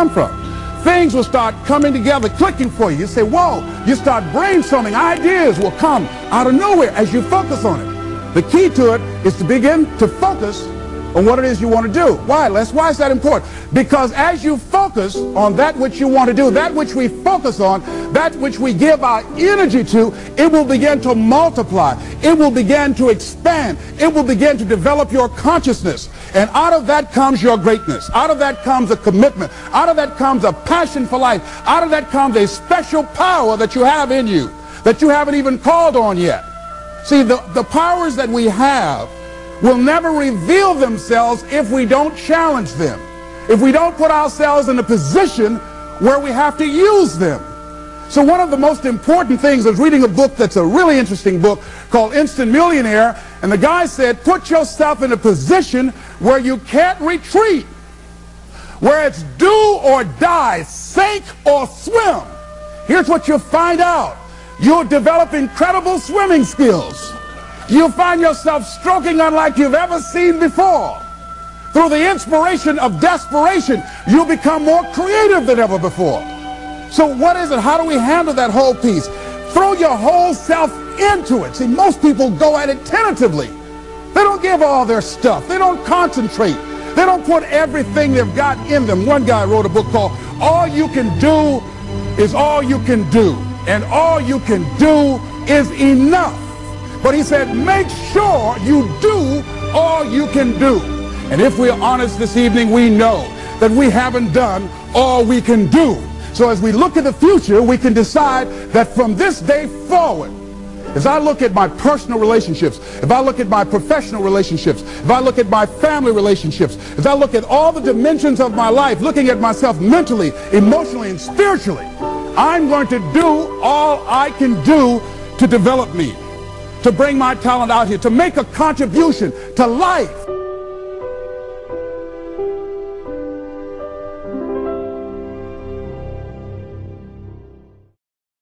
come from. Things will start coming together, clicking for you. You say, whoa, you start brainstorming. Ideas will come out of nowhere as you focus on it. The key to it is to begin to focus on what it is you want to do. Why, Les? Why is that important? Because as you focus on that which you want to do, that which we focus on, that which we give our energy to, it will begin to multiply. It will begin to expand. It will begin to develop your consciousness. And out of that comes your greatness. Out of that comes a commitment. Out of that comes a passion for life. Out of that comes a special power that you have in you that you haven't even called on yet. See, the, the powers that we have will never reveal themselves if we don't challenge them. If we don't put ourselves in a position where we have to use them. So one of the most important things, I was reading a book that's a really interesting book called Instant Millionaire, and the guy said, put yourself in a position where you can't retreat, where it's do or die, sink or swim. Here's what you'll find out. You'll develop incredible swimming skills. You'll find yourself stroking unlike you've ever seen before. Through the inspiration of desperation, you'll become more creative than ever before. So what is it? How do we handle that whole piece? Throw your whole self into it. See, most people go at it tentatively. They don't give all their stuff. They don't concentrate. They don't put everything they've got in them. One guy wrote a book called All You Can Do is All You Can Do. And all you can do is enough. But he said, make sure you do all you can do. And if we're honest this evening, we know that we haven't done all we can do. So as we look at the future, we can decide that from this day forward, as I look at my personal relationships, if I look at my professional relationships, if I look at my family relationships, as I look at all the dimensions of my life, looking at myself mentally, emotionally, and spiritually, I'm going to do all I can do to develop me to bring my talent out here, to make a contribution to life.